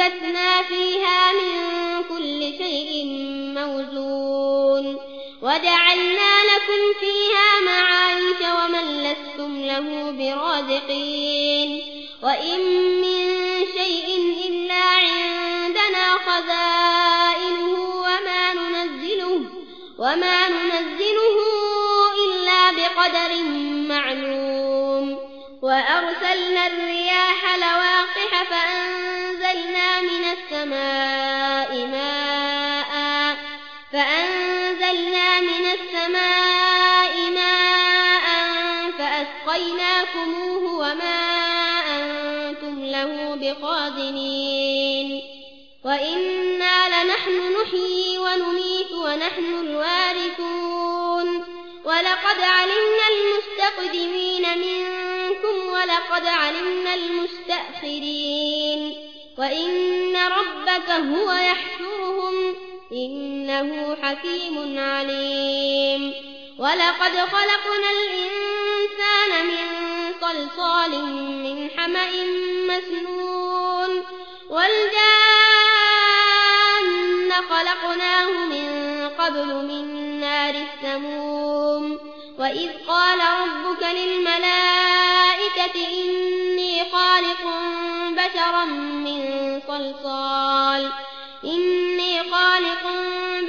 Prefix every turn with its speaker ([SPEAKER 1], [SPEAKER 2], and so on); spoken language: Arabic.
[SPEAKER 1] وأنبتنا فيها من كل شيء موزون وجعلنا لكم فيها معايش ومن لستم له برازقين وإن من شيء إلا عندنا خزائنه وما ننزله, وما ننزله إلا بقدر معلوم وأرسلنا الرياح لواقح فأنزلنا السماء ماء فأسقيناكموه وما أنتم له بخازنين وإنا لنحن نحيي ونميت ونحن الوارثون ولقد علمنا المستقدمين منكم ولقد علمنا المستأخرين وإن ربك هو يحشرهم إنه حكيم عليم. ولقد خلقنا الإنسان من صلصال من حمأ مسنون. والجان خلقناه من قبل من نار السموم. وإذ قال ربك للملائكة إني خالق بشرا من صلصال.